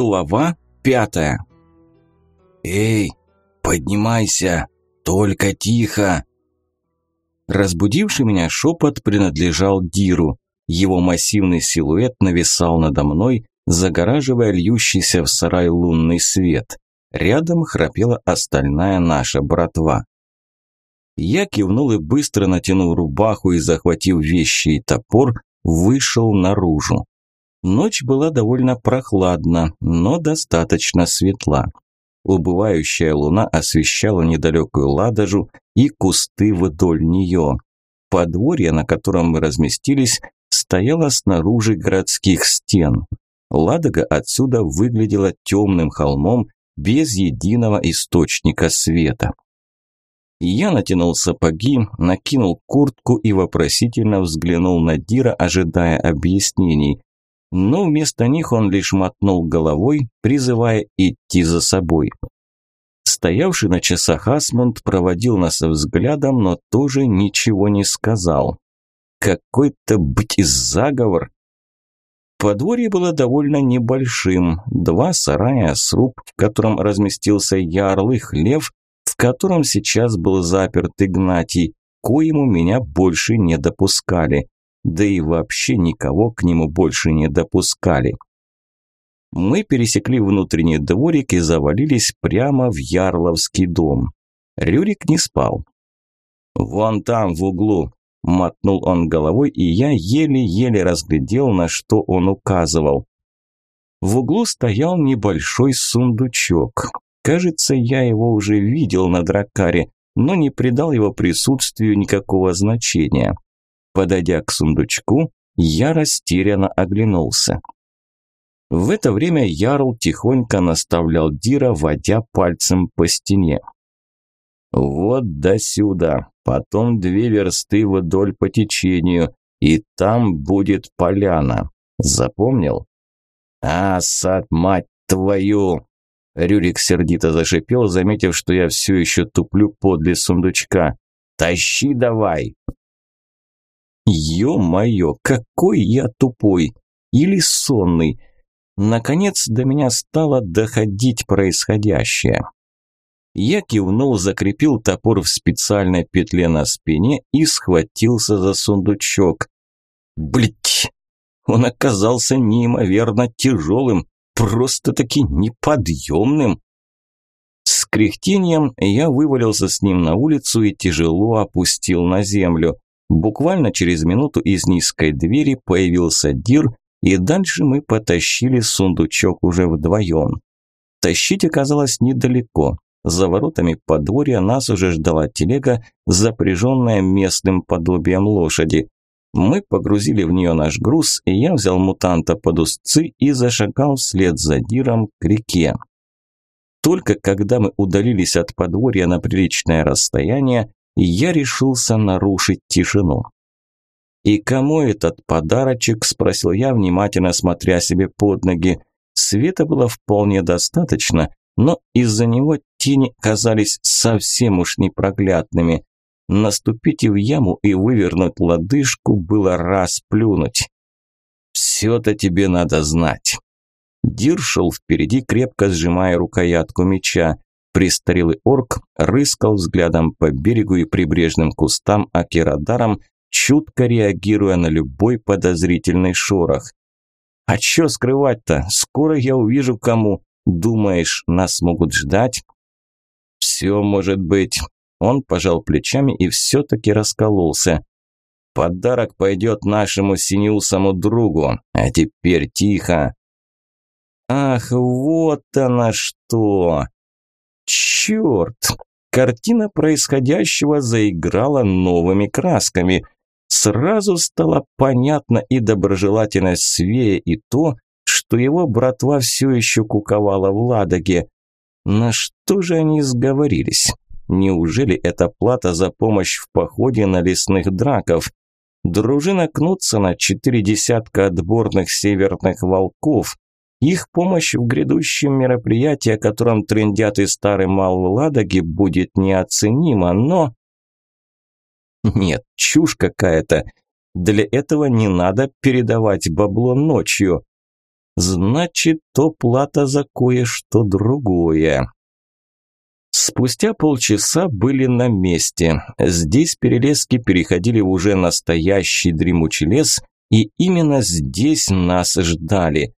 Глава пятая. «Эй, поднимайся! Только тихо!» Разбудивший меня шепот принадлежал Диру. Его массивный силуэт нависал надо мной, загораживая льющийся в сарай лунный свет. Рядом храпела остальная наша братва. Я кивнул и быстро натянул рубаху и, захватив вещи и топор, вышел наружу. Ночь была довольно прохладна, но достаточно светла. Убывающая луна освещала недалекую ладожу и кусты вдоль нее. Подворье, на котором мы разместились, стояло снаружи городских стен. Ладога отсюда выглядела темным холмом без единого источника света. Я натянул сапоги, накинул куртку и вопросительно взглянул на Дира, ожидая объяснений но вместо них он лишь мотнул головой, призывая идти за собой. Стоявший на часах Асмунд проводил нас взглядом, но тоже ничего не сказал. Какой-то, быть, заговор. Подворье было довольно небольшим. Два сарая, сруб, в котором разместился ярлый хлев, в котором сейчас был заперт Игнатий, коему меня больше не допускали да и вообще никого к нему больше не допускали. Мы пересекли внутренний дворик и завалились прямо в Ярловский дом. Рюрик не спал. «Вон там, в углу», – мотнул он головой, и я еле-еле разглядел, на что он указывал. В углу стоял небольшой сундучок. Кажется, я его уже видел на дракаре, но не придал его присутствию никакого значения. Подойдя к сундучку, я растерянно оглянулся. В это время Ярл тихонько наставлял Дира, водя пальцем по стене. «Вот до сюда, потом две версты вдоль по течению, и там будет поляна. Запомнил?» «А, сад, мать твою!» Рюрик сердито зашипел, заметив, что я все еще туплю подле сундучка. «Тащи давай!» Ё-моё, какой я тупой! Или сонный! Наконец до меня стало доходить происходящее. Я кивнул, закрепил топор в специальной петле на спине и схватился за сундучок. Блять! Он оказался неимоверно тяжелым, просто-таки неподъемным. С кряхтением я вывалился с ним на улицу и тяжело опустил на землю. Буквально через минуту из низкой двери появился Дир, и дальше мы потащили сундучок уже вдвоем. Тащить оказалось недалеко. За воротами подворья нас уже ждала телега, запряженная местным подобием лошади. Мы погрузили в нее наш груз, и я взял мутанта под узцы и зашагал вслед за Диром к реке. Только когда мы удалились от подворья на приличное расстояние, я решился нарушить тишину. «И кому этот подарочек?» – спросил я, внимательно смотря себе под ноги. Света было вполне достаточно, но из-за него тени казались совсем уж непроглядными. Наступить в яму и вывернуть лодыжку было расплюнуть. «Все-то тебе надо знать». Дир шел впереди, крепко сжимая рукоятку меча. Престарелый орк рыскал взглядом по берегу и прибрежным кустам акирадаром, чутко реагируя на любой подозрительный шорох. «А чё скрывать-то? Скоро я увижу кому. Думаешь, нас могут ждать?» «Все может быть». Он пожал плечами и все-таки раскололся. «Подарок пойдет нашему синеусому другу. А теперь тихо». «Ах, вот оно что!» Черт! Картина происходящего заиграла новыми красками. Сразу стало понятно и доброжелательность Свея, и то, что его братва все еще куковала в Ладоге. На что же они сговорились? Неужели это плата за помощь в походе на лесных драков? Дружина Кнутсона, четыре десятка отборных северных волков, их помощь в грядущем мероприятии, о котором трендят и старый мал в Ладоге, будет неоценима, но... Нет, чушь какая-то. Для этого не надо передавать бабло ночью. Значит, то плата за кое-что другое. Спустя полчаса были на месте. Здесь перелески переходили в уже настоящий дремучий лес, и именно здесь нас ждали.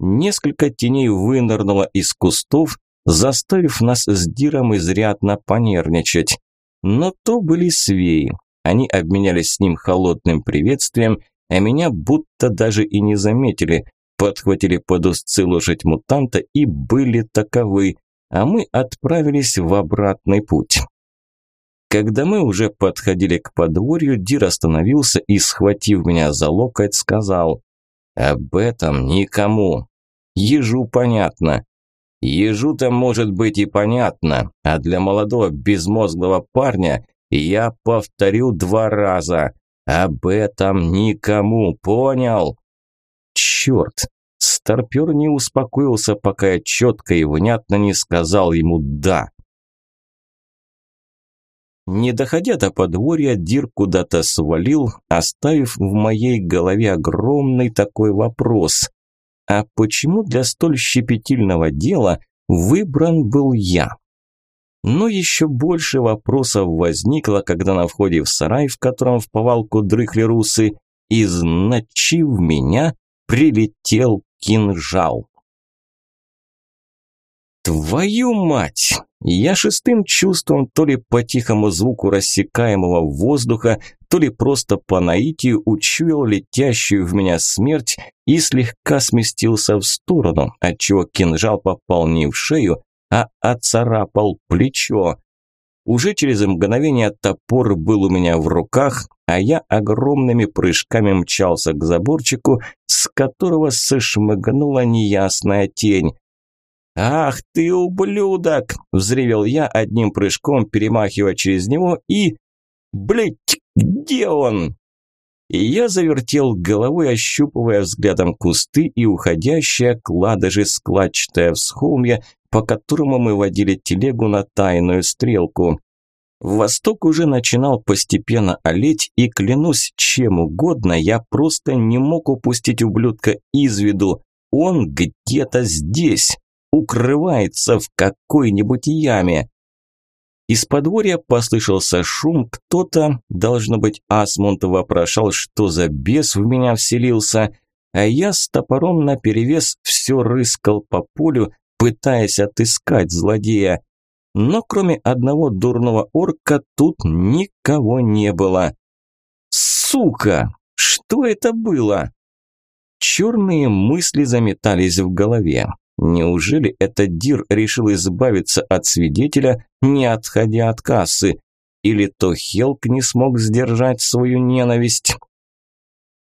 Несколько теней вынырнуло из кустов, заставив нас с Диром изрядно понервничать. Но то были свеи. Они обменялись с ним холодным приветствием, а меня будто даже и не заметили, подхватили под узцы лошадь мутанта и были таковы, а мы отправились в обратный путь. Когда мы уже подходили к подворью, Дир остановился и, схватив меня за локоть, сказал «Об этом никому. Ежу понятно. Ежу-то может быть и понятно, а для молодого безмозглого парня я повторю два раза. Об этом никому, понял?» Черт, старпер не успокоился, пока я четко и внятно не сказал ему «да». Не доходя до подворья, Дир куда-то свалил, оставив в моей голове огромный такой вопрос. А почему для столь щепетильного дела выбран был я? Но еще больше вопросов возникло, когда на входе в сарай, в котором в повалку дрыхли русы, из ночи в меня прилетел кинжал. Твою мать! Я шестым чувством, то ли по тихому звуку рассекаемого воздуха, то ли просто по наитию учуял летящую в меня смерть и слегка сместился в сторону, отчего кинжал попал не в шею, а оцарапал плечо. Уже через мгновение топор был у меня в руках, а я огромными прыжками мчался к заборчику, с которого сошмыгнула неясная тень. «Ах ты, ублюдок!» – взревел я одним прыжком, перемахивая через него и... «Блядь, где он?» И я завертел головой, ощупывая взглядом кусты и уходящее к ладоже складчатое всхолмье, по которому мы водили телегу на тайную стрелку. Восток уже начинал постепенно олеть, и клянусь чем угодно, я просто не мог упустить ублюдка из виду. Он где-то здесь укрывается в какой-нибудь яме. Из подворья послышался шум, кто-то, должно быть, Асмунд вопрошал, что за бес в меня вселился, а я с топором наперевес все рыскал по полю, пытаясь отыскать злодея. Но кроме одного дурного орка тут никого не было. Сука! Что это было? Черные мысли заметались в голове. Неужели этот Дир решил избавиться от свидетеля, не отходя от кассы? Или то Хелк не смог сдержать свою ненависть?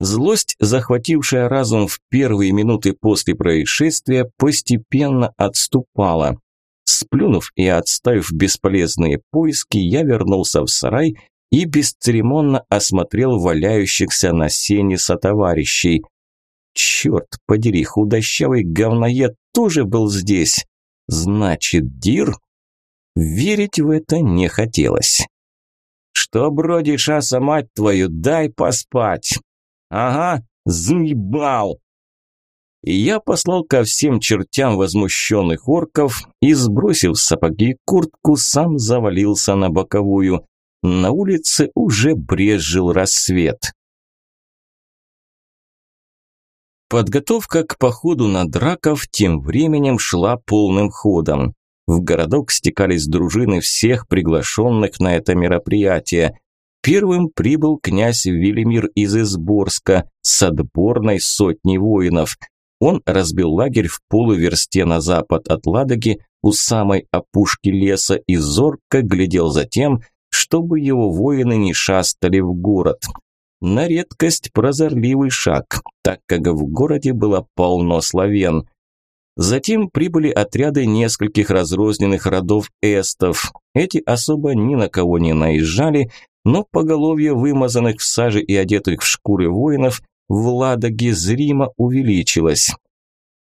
Злость, захватившая разум в первые минуты после происшествия, постепенно отступала. Сплюнув и отставив бесполезные поиски, я вернулся в сарай и бесцеремонно осмотрел валяющихся на сене сотоварищей. Черт подери, худощавый говноед тоже был здесь. Значит, Дир? Верить в это не хотелось. «Что бродишь, аса, мать твою, дай поспать!» «Ага, заебал!» И я послал ко всем чертям возмущенных орков и, сбросив сапоги и куртку, сам завалился на боковую. На улице уже брезжил рассвет. Подготовка к походу на драков тем временем шла полным ходом. В городок стекались дружины всех приглашенных на это мероприятие. Первым прибыл князь Велимир из Изборска с отборной сотней воинов. Он разбил лагерь в полуверсте на запад от Ладоги у самой опушки леса и зорко глядел за тем, чтобы его воины не шастали в город – на редкость прозорливый шаг, так как в городе было полно славян. Затем прибыли отряды нескольких разрозненных родов эстов. Эти особо ни на кого не наезжали, но поголовье вымазанных в саже и одетых в шкуры воинов в Ладоге зримо увеличилось.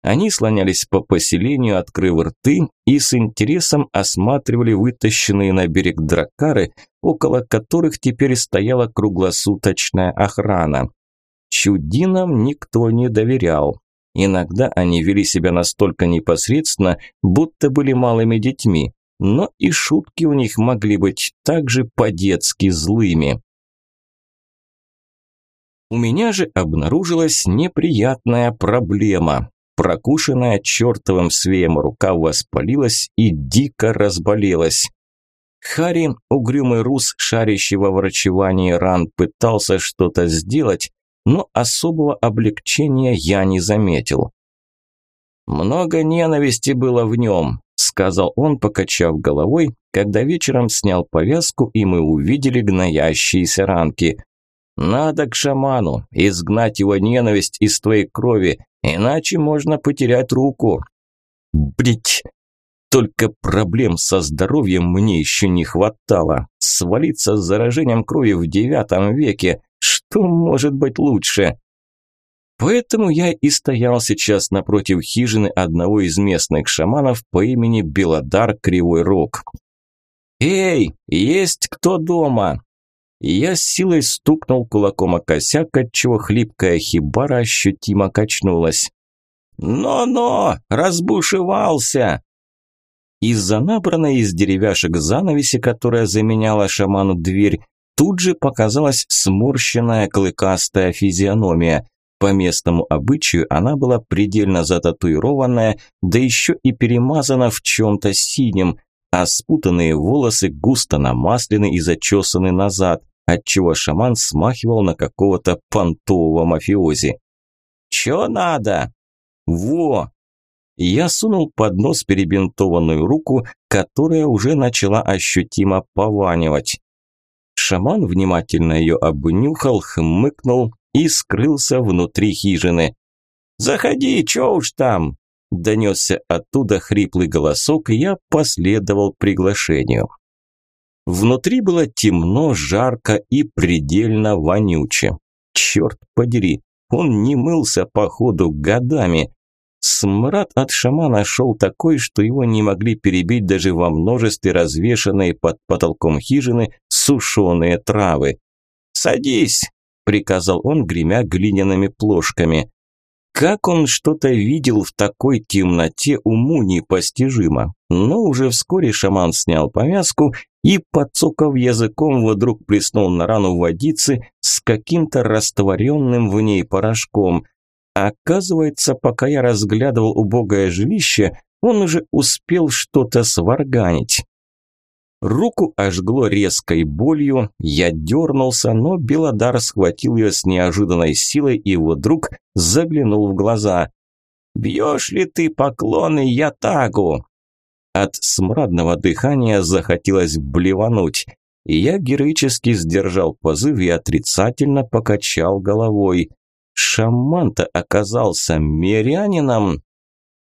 Они слонялись по поселению, открыв рты, и с интересом осматривали вытащенные на берег дракары, около которых теперь стояла круглосуточная охрана. Чудинам никто не доверял. Иногда они вели себя настолько непосредственно, будто были малыми детьми, но и шутки у них могли быть также по-детски злыми. У меня же обнаружилась неприятная проблема. Прокушенная чертовым свеем рука воспалилась и дико разболелась. Харри, угрюмый рус, шарящий во врачевании ран, пытался что-то сделать, но особого облегчения я не заметил. «Много ненависти было в нем», – сказал он, покачав головой, когда вечером снял повязку, и мы увидели гноящиеся ранки. «Надо к шаману, изгнать его ненависть из твоей крови, иначе можно потерять руку». «Блять!» Только проблем со здоровьем мне еще не хватало. Свалиться с заражением крови в девятом веке. Что может быть лучше? Поэтому я и стоял сейчас напротив хижины одного из местных шаманов по имени Белодар Кривой Рог. «Эй, есть кто дома?» Я с силой стукнул кулаком о косяк, отчего хлипкая хибара ощутимо качнулась. «Но-но! Разбушевался!» Из-за набранной из деревяшек занавеси, которая заменяла шаману дверь, тут же показалась сморщенная клыкастая физиономия. По местному обычаю она была предельно зататуированная, да еще и перемазана в чем-то синем, а спутанные волосы густо намаслены и зачесаны назад, отчего шаман смахивал на какого-то понтового мафиози. «Чё надо?» «Во!» Я сунул под нос перебинтованную руку, которая уже начала ощутимо пованивать. Шаман внимательно ее обнюхал, хмыкнул и скрылся внутри хижины. «Заходи, чё уж там!» – донесся оттуда хриплый голосок, и я последовал приглашению. Внутри было темно, жарко и предельно вонюче. Черт подери, он не мылся, походу, годами. Смрад от шамана шел такой, что его не могли перебить даже во множестве развешанные под потолком хижины сушеные травы. «Садись!» – приказал он, гремя глиняными плошками. Как он что-то видел в такой темноте, уму непостижимо. Но уже вскоре шаман снял повязку и, подцокав языком, вдруг плеснул на рану водицы с каким-то растворенным в ней порошком – Оказывается, пока я разглядывал убогое жилище, он уже успел что-то сварганить. Руку ожгло резкой болью, я дернулся, но Белодар схватил ее с неожиданной силой и его друг заглянул в глаза. «Бьешь ли ты поклоны Ятагу?» От смрадного дыхания захотелось блевануть. Я героически сдержал позыв и отрицательно покачал головой. Шаман-то оказался мирянином.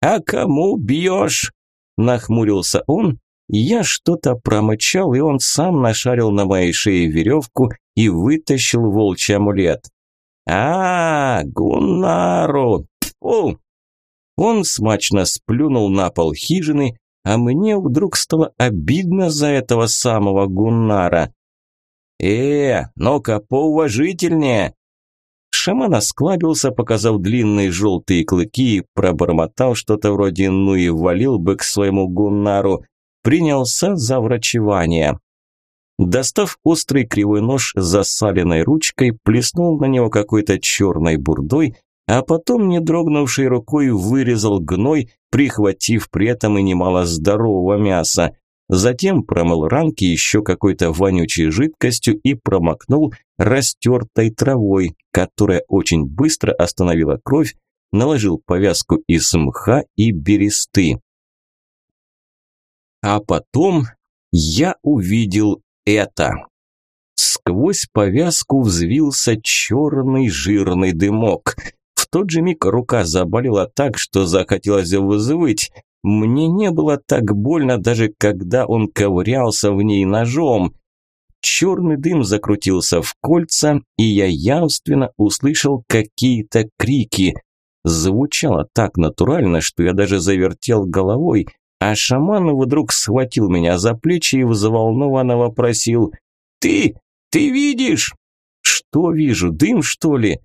«А кому бьешь?» – нахмурился он. Я что-то промычал, и он сам нашарил на моей шее веревку и вытащил волчий амулет. а, -а, -а Гуннару! Фу!» Он смачно сплюнул на пол хижины, а мне вдруг стало обидно за этого самого Гуннара. «Э, ну-ка поуважительнее!» Шаман осклабился, показав длинные желтые клыки пробормотал что-то вроде «ну и валил бы к своему гуннару», принялся за врачевание. Достав острый кривой нож с засаленной ручкой, плеснул на него какой-то черной бурдой, а потом, не дрогнувшей рукой, вырезал гной, прихватив при этом и немало здорового мяса. Затем промыл ранки еще какой-то вонючей жидкостью и промокнул растертой травой, которая очень быстро остановила кровь, наложил повязку из мха и бересты. А потом я увидел это. Сквозь повязку взвился черный жирный дымок. В тот же миг рука заболела так, что захотелось взвыть, мне не было так больно, даже когда он ковырялся в ней ножом. Черный дым закрутился в кольца, и я явственно услышал какие-то крики. Звучало так натурально, что я даже завертел головой, а шаман вдруг схватил меня за плечи и взволнованно вопросил «Ты? Ты видишь?» «Что вижу? Дым, что ли?»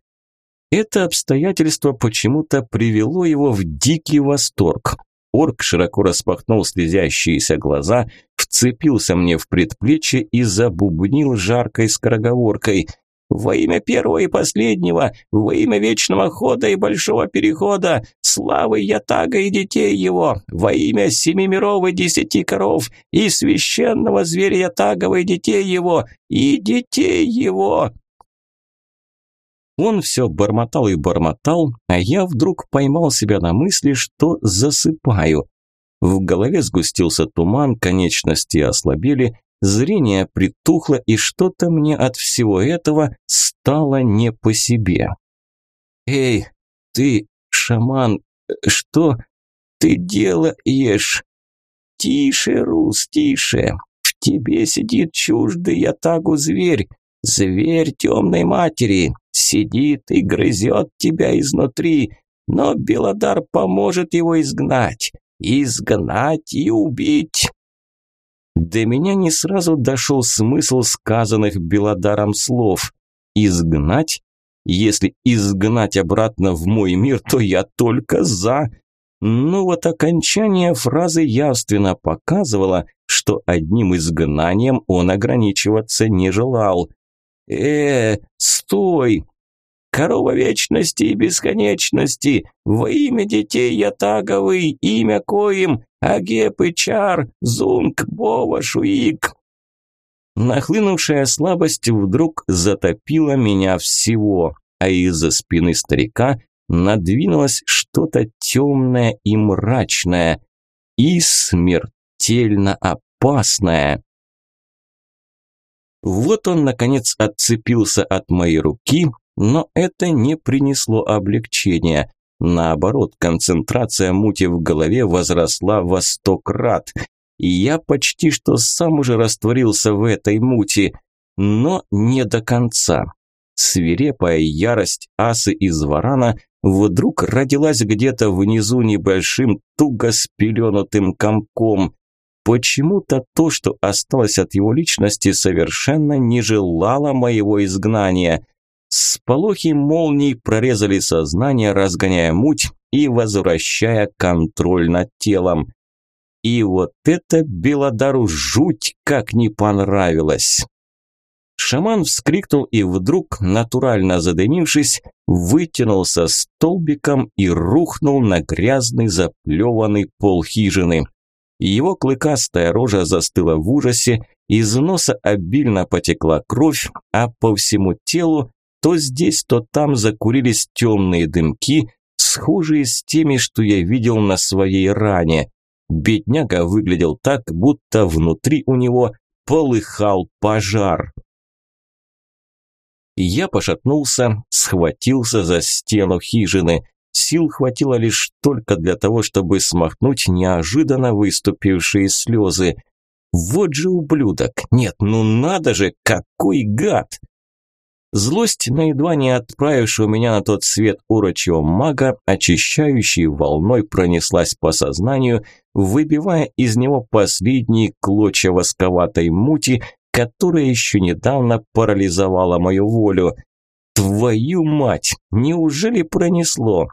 Это обстоятельство почему-то привело его в дикий восторг. Орк широко распахнул слезящиеся глаза, вцепился мне в предплечье и забубнил жаркой скороговоркой. «Во имя первого и последнего, во имя вечного хода и большого перехода, славы Ятага и детей его, во имя семи миров и десяти коров, и священного зверя Ятагова и детей его, и детей его!» Он все бормотал и бормотал, а я вдруг поймал себя на мысли, что засыпаю. В голове сгустился туман, конечности ослабели, зрение притухло, и что-то мне от всего этого стало не по себе. «Эй, ты, шаман, что ты делаешь?» «Тише, Рус, тише! В тебе сидит чуждый ятагу зверь, зверь темной матери, сидит и грызет тебя изнутри, но Белодар поможет его изгнать, изгнать и убить. До меня не сразу дошел смысл сказанных Белодаром слов. Изгнать? Если изгнать обратно в мой мир, то я только за. Ну вот окончание фразы явственно показывало, что одним изгнанием он ограничиваться не желал. «Э, стой! Корова вечности и бесконечности, во имя детей Ятаговый, имя коим, Агеп и Чар, Зунг, Бова, Шуик!» Нахлынувшая слабость вдруг затопила меня всего, а из-за спины старика надвинулось что-то темное и мрачное, и смертельно опасное. Вот он, наконец, отцепился от моей руки, но это не принесло облегчения. Наоборот, концентрация мути в голове возросла во сто крат, и я почти что сам уже растворился в этой мути, но не до конца. Свирепая ярость асы из варана вдруг родилась где-то внизу небольшим туго спеленутым комком. Почему-то то, что осталось от его личности, совершенно не желало моего изгнания. Сполохи молний прорезали сознание, разгоняя муть и возвращая контроль над телом. И вот это Белодару жуть как не понравилось. Шаман вскрикнул и вдруг, натурально задымившись, вытянулся столбиком и рухнул на грязный заплеванный пол хижины. Его клыкастая рожа застыла в ужасе, из носа обильно потекла кровь, а по всему телу то здесь, то там закурились темные дымки, схожие с теми, что я видел на своей ране. Бедняга выглядел так, будто внутри у него полыхал пожар. Я пошатнулся, схватился за стену хижины. Сил хватило лишь только для того, чтобы смахнуть неожиданно выступившие слезы. Вот же ублюдок! Нет, ну надо же, какой гад! Злость на едва не отправившего меня на тот свет урочего мага, очищающей волной пронеслась по сознанию, выбивая из него последние клочья восковатой мути, которая еще недавно парализовала мою волю. Твою мать, неужели пронесло?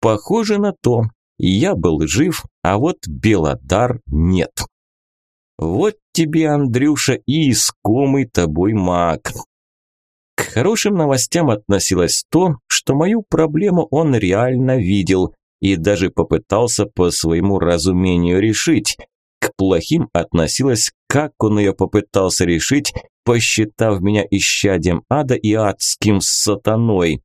Похоже на то. Я был жив, а вот Белодар нет. Вот тебе, Андрюша, и искомый тобой маг. Хорошим новостям относилось то, что мою проблему он реально видел и даже попытался по своему разумению решить. К плохим относилось, как он ее попытался решить, посчитав меня исчадием ада и адским сатаной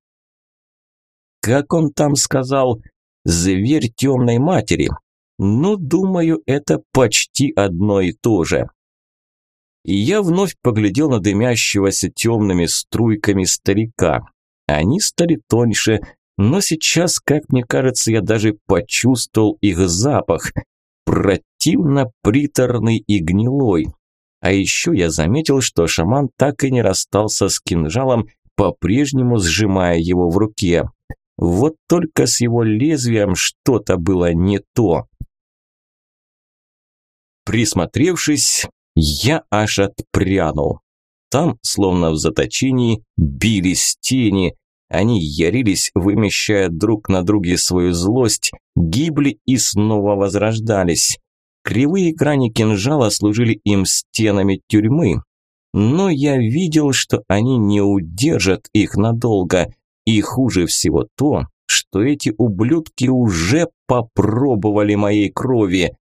как он там сказал, зверь темной матери. Ну, думаю, это почти одно и то же. И я вновь поглядел на дымящегося темными струйками старика. Они стали тоньше, но сейчас, как мне кажется, я даже почувствовал их запах. Противно приторный и гнилой. А еще я заметил, что шаман так и не расстался с кинжалом, по-прежнему сжимая его в руке. Вот только с его лезвием что-то было не то. Присмотревшись, я аж отпрянул. Там, словно в заточении, бились тени. Они ярились, вымещая друг на друге свою злость, гибли и снова возрождались. Кривые грани кинжала служили им стенами тюрьмы, но я видел, что они не удержат их надолго, и хуже всего то, что эти ублюдки уже попробовали моей крови.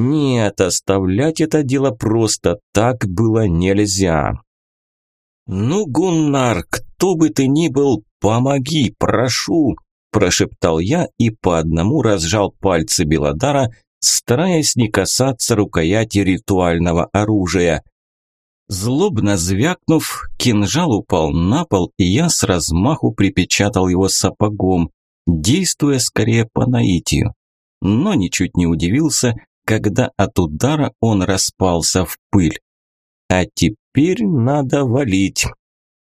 Нет, оставлять это дело просто так было нельзя. «Ну, Гуннар, кто бы ты ни был, помоги, прошу!» – прошептал я и по одному разжал пальцы Белодара, стараясь не касаться рукояти ритуального оружия. Злобно звякнув, кинжал упал на пол, и я с размаху припечатал его сапогом, действуя скорее по наитию. Но ничуть не удивился, когда от удара он распался в пыль. А теперь надо валить.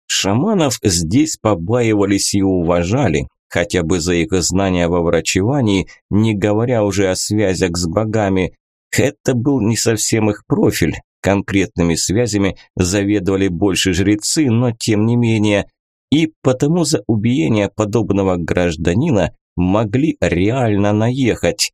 Шаманов здесь побаивались и уважали, хотя бы за их знания во врачевании, не говоря уже о связях с богами. Это был не совсем их профиль. Конкретными связями заведовали больше жрецы, но тем не менее. И потому за убиение подобного гражданина могли реально наехать.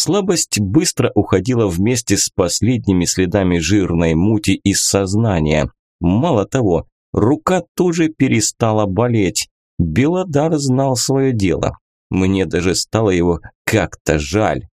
Слабость быстро уходила вместе с последними следами жирной мути из сознания. Мало того, рука тоже перестала болеть. Белодар знал свое дело. Мне даже стало его как-то жаль.